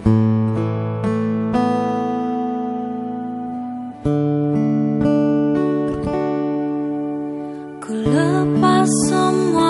Ku lepas semua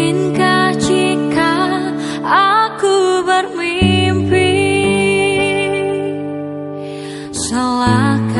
Mungkinkah jika aku bermimpi? Salahkah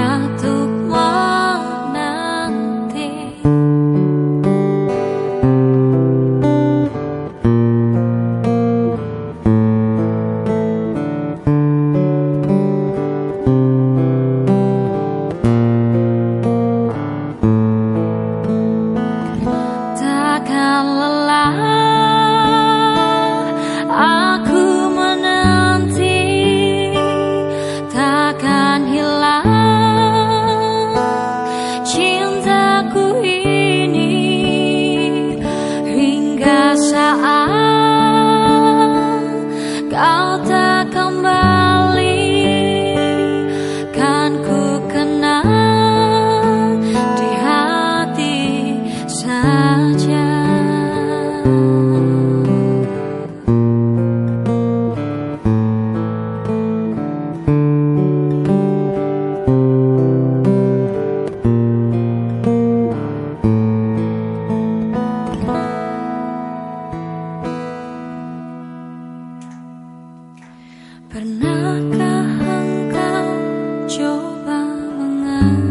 now